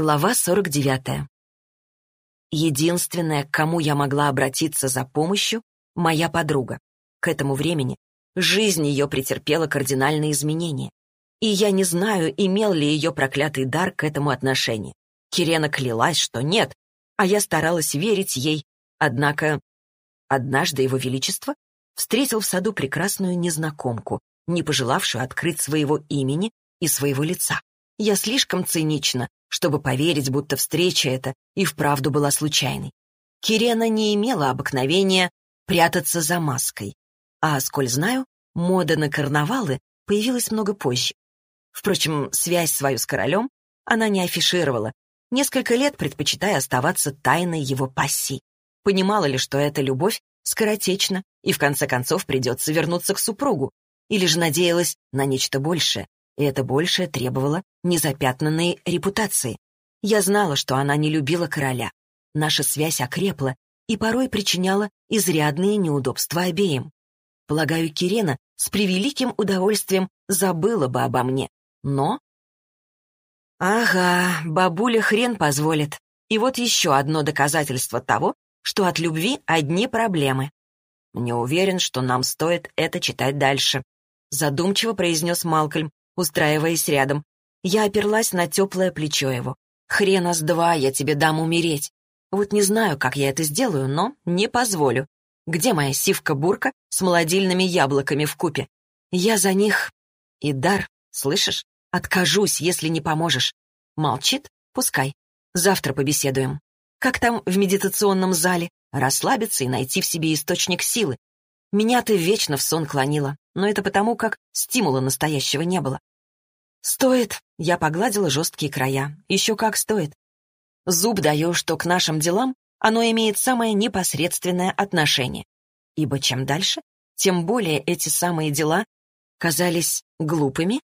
Глава 49. Единственная, к кому я могла обратиться за помощью, моя подруга. К этому времени жизнь ее претерпела кардинальные изменения. И я не знаю, имел ли ее проклятый дар к этому отношение. Кирена клялась, что нет, а я старалась верить ей. Однако однажды его величество встретил в саду прекрасную незнакомку, не пожелавшую открыть своего имени и своего лица. Я слишком цинична, чтобы поверить, будто встреча эта и вправду была случайной. Кирена не имела обыкновения прятаться за маской. А, сколь знаю, мода на карнавалы появилась много позже. Впрочем, связь свою с королем она не афишировала, несколько лет предпочитая оставаться тайной его пассии. Понимала ли, что эта любовь скоротечна и в конце концов придется вернуться к супругу, или же надеялась на нечто большее, и это большее требовало незапятнанной репутации. Я знала, что она не любила короля. Наша связь окрепла и порой причиняла изрядные неудобства обеим. Полагаю, Кирена с превеликим удовольствием забыла бы обо мне. Но... Ага, бабуля хрен позволит. И вот еще одно доказательство того, что от любви одни проблемы. Не уверен, что нам стоит это читать дальше. Задумчиво произнес Малкольм, устраиваясь рядом. Я оперлась на теплое плечо его. «Хрена с два, я тебе дам умереть. Вот не знаю, как я это сделаю, но не позволю. Где моя сивка-бурка с молодильными яблоками в купе? Я за них... И дар, слышишь? Откажусь, если не поможешь. Молчит? Пускай. Завтра побеседуем. Как там в медитационном зале? Расслабиться и найти в себе источник силы. Меня ты вечно в сон клонила, но это потому, как стимула настоящего не было. «Стоит!» — я погладила жесткие края. «Еще как стоит!» Зуб даю, что к нашим делам оно имеет самое непосредственное отношение. Ибо чем дальше, тем более эти самые дела казались глупыми.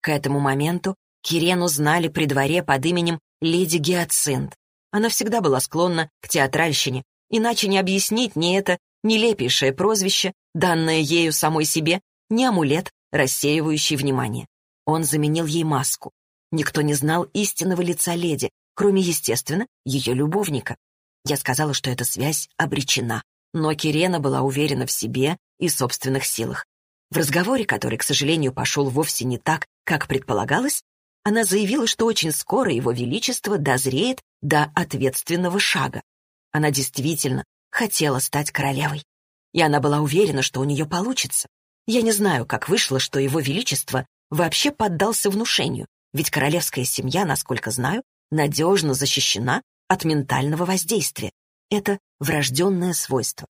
К этому моменту Кирену знали при дворе под именем леди Гиацинт. Она всегда была склонна к театральщине, иначе не объяснить ни это нелепейшее прозвище, данное ею самой себе, ни амулет, рассеивающий внимание. Он заменил ей маску. Никто не знал истинного лица леди, кроме, естественно, ее любовника. Я сказала, что эта связь обречена, но Кирена была уверена в себе и собственных силах. В разговоре, который, к сожалению, пошел вовсе не так, как предполагалось, она заявила, что очень скоро его величество дозреет до ответственного шага. Она действительно хотела стать королевой. И она была уверена, что у нее получится. Я не знаю, как вышло, что его величество вообще поддался внушению, ведь королевская семья, насколько знаю, надежно защищена от ментального воздействия. Это врожденное свойство.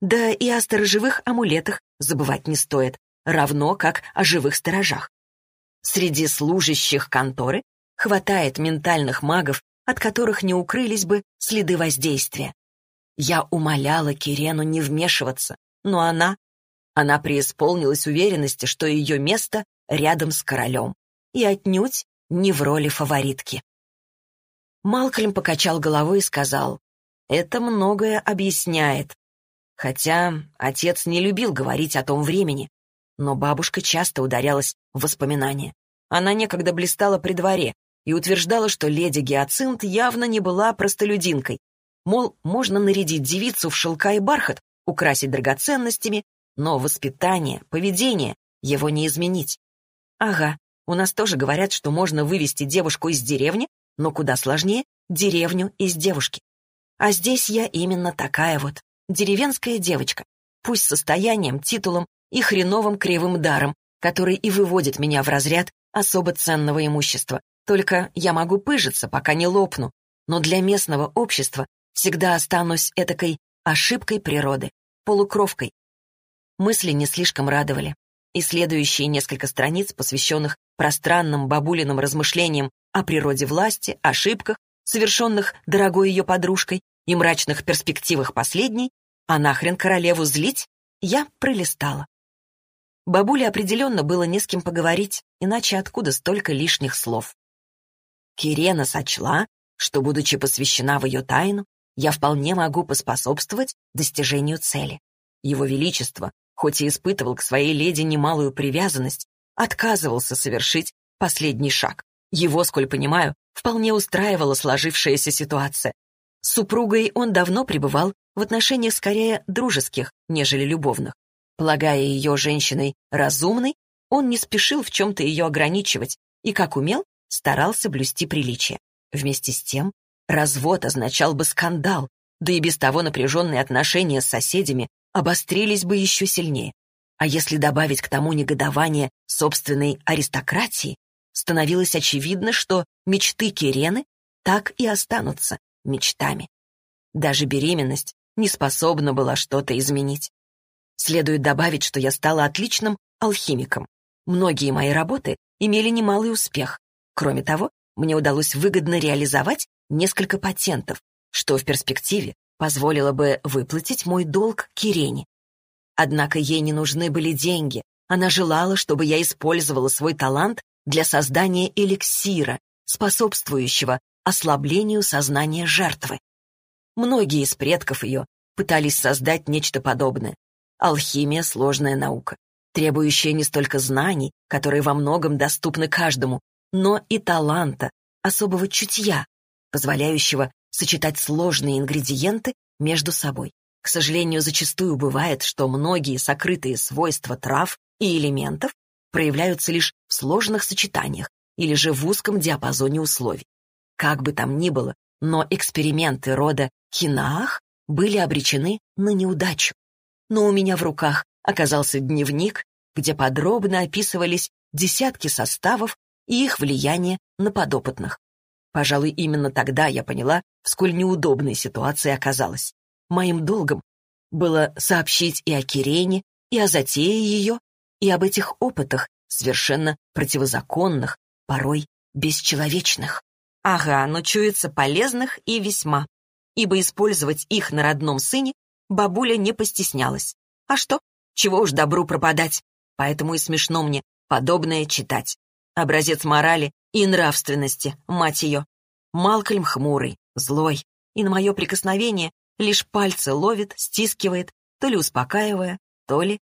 Да и о сторожевых амулетах забывать не стоит, равно как о живых сторожах. Среди служащих конторы хватает ментальных магов, от которых не укрылись бы следы воздействия. Я умоляла Кирену не вмешиваться, но она... Она преисполнилась уверенности, что ее место рядом с королем, и отнюдь не в роли фаворитки. Малкольм покачал головой и сказал, «Это многое объясняет. Хотя отец не любил говорить о том времени, но бабушка часто ударялась в воспоминания. Она некогда блистала при дворе и утверждала, что леди Гиацинт явно не была простолюдинкой. Мол, можно нарядить девицу в шелка и бархат, украсить драгоценностями, но воспитание, поведение его не изменить. Ага, у нас тоже говорят, что можно вывести девушку из деревни, но куда сложнее — деревню из девушки. А здесь я именно такая вот, деревенская девочка, пусть состоянием, титулом и хреновым кривым даром, который и выводит меня в разряд особо ценного имущества. Только я могу пыжиться, пока не лопну, но для местного общества всегда останусь этакой ошибкой природы, полукровкой. Мысли не слишком радовали и следующие несколько страниц, посвященных пространным бабулиным размышлениям о природе власти, ошибках, совершенных дорогой ее подружкой и мрачных перспективах последней, а нахрен королеву злить, я пролистала. Бабуле определенно было не с кем поговорить, иначе откуда столько лишних слов. Кирена сочла, что, будучи посвящена в ее тайну, я вполне могу поспособствовать достижению цели. Его Величество хоть и испытывал к своей леди немалую привязанность, отказывался совершить последний шаг. Его, сколь понимаю, вполне устраивала сложившаяся ситуация. С супругой он давно пребывал в отношениях скорее дружеских, нежели любовных. Полагая ее женщиной разумной, он не спешил в чем-то ее ограничивать и, как умел, старался блюсти приличие. Вместе с тем, развод означал бы скандал, да и без того напряженные отношения с соседями обострились бы еще сильнее. А если добавить к тому негодование собственной аристократии, становилось очевидно, что мечты Кирены так и останутся мечтами. Даже беременность не способна была что-то изменить. Следует добавить, что я стала отличным алхимиком. Многие мои работы имели немалый успех. Кроме того, мне удалось выгодно реализовать несколько патентов, что в перспективе позволило бы выплатить мой долг Кирене. Однако ей не нужны были деньги. Она желала, чтобы я использовала свой талант для создания эликсира, способствующего ослаблению сознания жертвы. Многие из предков ее пытались создать нечто подобное. Алхимия — сложная наука, требующая не столько знаний, которые во многом доступны каждому, но и таланта, особого чутья, позволяющего сочетать сложные ингредиенты между собой. К сожалению, зачастую бывает, что многие сокрытые свойства трав и элементов проявляются лишь в сложных сочетаниях или же в узком диапазоне условий. Как бы там ни было, но эксперименты рода Кинаах были обречены на неудачу. Но у меня в руках оказался дневник, где подробно описывались десятки составов и их влияние на подопытных. Пожалуй, именно тогда я поняла, в сколь неудобной ситуации оказалась. Моим долгом было сообщить и о Кирене, и о затее ее, и об этих опытах, совершенно противозаконных, порой бесчеловечных. Ага, но чуется полезных и весьма, ибо использовать их на родном сыне бабуля не постеснялась. А что? Чего уж добру пропадать? Поэтому и смешно мне подобное читать. Образец морали и нравственности, мать ее. Малкольм хмурый, злой, и на мое прикосновение лишь пальцы ловит, стискивает, то ли успокаивая, то ли...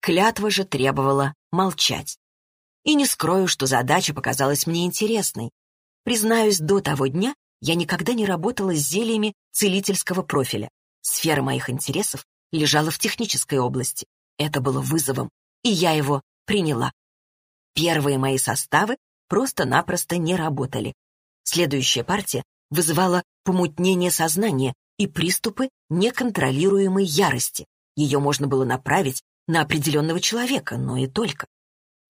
Клятва же требовала молчать. И не скрою, что задача показалась мне интересной. Признаюсь, до того дня я никогда не работала с зельями целительского профиля. Сфера моих интересов лежала в технической области. Это было вызовом, и я его приняла. Первые мои составы просто-напросто не работали. Следующая партия вызывала помутнение сознания и приступы неконтролируемой ярости. Ее можно было направить на определенного человека, но и только.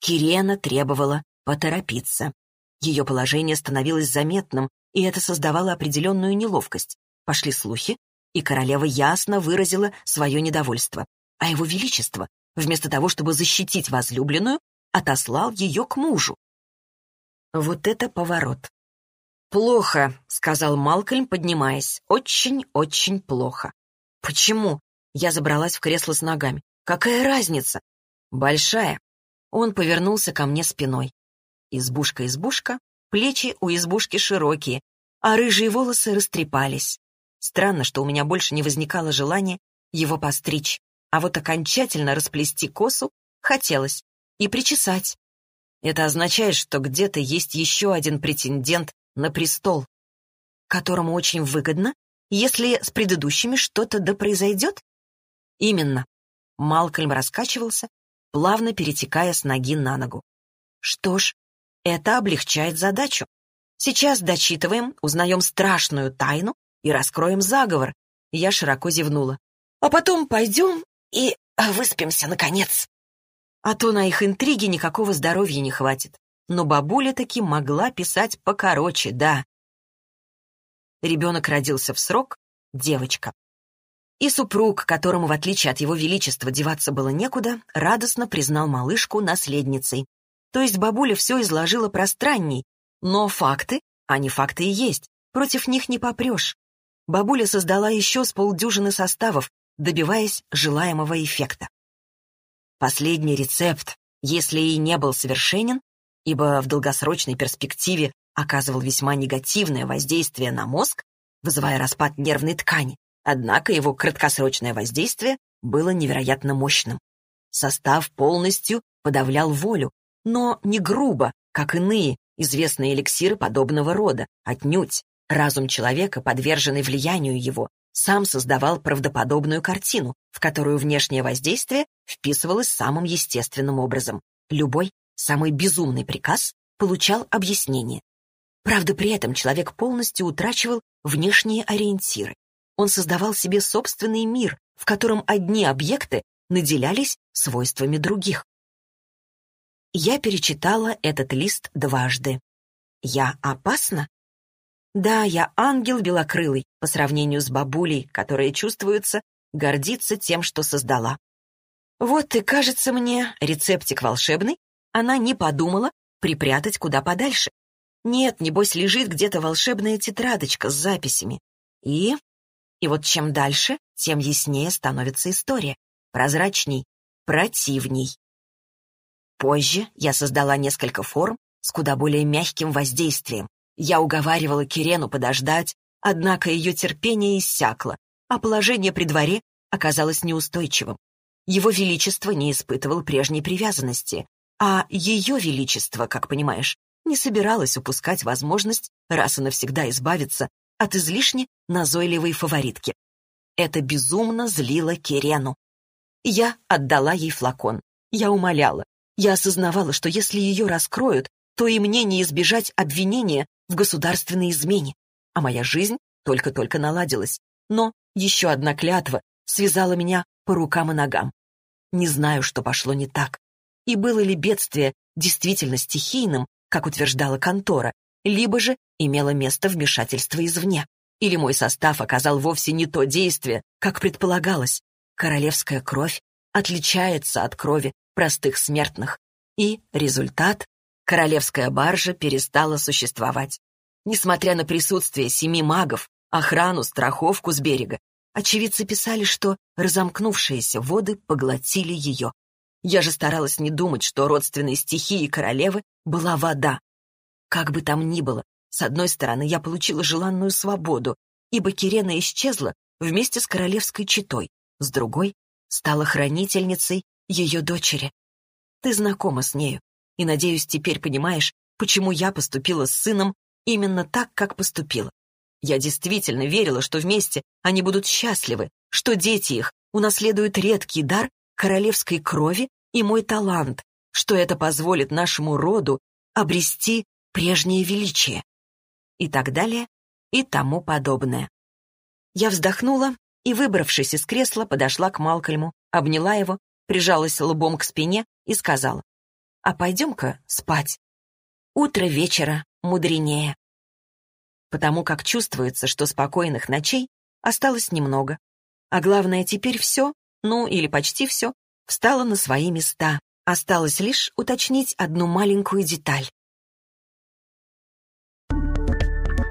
Кирена требовала поторопиться. Ее положение становилось заметным, и это создавало определенную неловкость. Пошли слухи, и королева ясно выразила свое недовольство. А его величество, вместо того, чтобы защитить возлюбленную, отослал ее к мужу. Вот это поворот. «Плохо», — сказал Малкольм, поднимаясь. «Очень-очень плохо». «Почему?» Я забралась в кресло с ногами. «Какая разница?» «Большая». Он повернулся ко мне спиной. Избушка-избушка, плечи у избушки широкие, а рыжие волосы растрепались. Странно, что у меня больше не возникало желания его постричь, а вот окончательно расплести косу хотелось и причесать. Это означает, что где-то есть еще один претендент на престол, которому очень выгодно, если с предыдущими что-то да произойдет? Именно. Малкольм раскачивался, плавно перетекая с ноги на ногу. Что ж, это облегчает задачу. Сейчас дочитываем, узнаем страшную тайну и раскроем заговор. Я широко зевнула. А потом пойдем и выспимся, наконец. А то на их интриги никакого здоровья не хватит. Но бабуля таки могла писать покороче, да. Ребенок родился в срок, девочка. И супруг, которому, в отличие от его величества, деваться было некуда, радостно признал малышку наследницей. То есть бабуля все изложила пространней, но факты, они факты и есть, против них не попрешь. Бабуля создала еще с полдюжины составов, добиваясь желаемого эффекта. Последний рецепт, если и не был совершенен, ибо в долгосрочной перспективе оказывал весьма негативное воздействие на мозг, вызывая распад нервной ткани, однако его краткосрочное воздействие было невероятно мощным. Состав полностью подавлял волю, но не грубо, как иные, известные эликсиры подобного рода, отнюдь. Разум человека, подверженный влиянию его, сам создавал правдоподобную картину, в которую внешнее воздействие вписывалось самым естественным образом. Любой, самый безумный приказ получал объяснение. Правда, при этом человек полностью утрачивал внешние ориентиры. Он создавал себе собственный мир, в котором одни объекты наделялись свойствами других. Я перечитала этот лист дважды. Я опасна? Да, я ангел белокрылый, по сравнению с бабулей, которая чувствуется, гордится тем, что создала. Вот и кажется мне, рецептик волшебный, она не подумала припрятать куда подальше. Нет, небось, лежит где-то волшебная тетрадочка с записями. И... И вот чем дальше, тем яснее становится история. Прозрачней, противней. Позже я создала несколько форм с куда более мягким воздействием, я уговаривала Кирену подождать, однако ее терпение иссякло, а положение при дворе оказалось неустойчивым. Его Величество не испытывал прежней привязанности, а Ее Величество, как понимаешь, не собиралось упускать возможность раз и навсегда избавиться от излишне назойливой фаворитки. Это безумно злило Кирену. Я отдала ей флакон. Я умоляла. Я осознавала, что если ее раскроют, то и мне не избежать обвинения в государственной измене, а моя жизнь только-только наладилась. Но еще одна клятва связала меня по рукам и ногам. Не знаю, что пошло не так. И было ли бедствие действительно стихийным, как утверждала контора, либо же имело место вмешательство извне. Или мой состав оказал вовсе не то действие, как предполагалось. Королевская кровь отличается от крови простых смертных. И результат королевская баржа перестала существовать. Несмотря на присутствие семи магов, охрану, страховку с берега, очевидцы писали, что разомкнувшиеся воды поглотили ее. Я же старалась не думать, что родственной стихией королевы была вода. Как бы там ни было, с одной стороны, я получила желанную свободу, ибо Кирена исчезла вместе с королевской четой, с другой — стала хранительницей ее дочери. Ты знакома с нею и, надеюсь, теперь понимаешь, почему я поступила с сыном именно так, как поступила. Я действительно верила, что вместе они будут счастливы, что дети их унаследуют редкий дар королевской крови и мой талант, что это позволит нашему роду обрести прежнее величие. И так далее, и тому подобное. Я вздохнула и, выбравшись из кресла, подошла к Малкольму, обняла его, прижалась лбом к спине и сказала, а пойдем-ка спать. Утро вечера мудренее. Потому как чувствуется, что спокойных ночей осталось немного. А главное, теперь все, ну или почти все, встало на свои места. Осталось лишь уточнить одну маленькую деталь.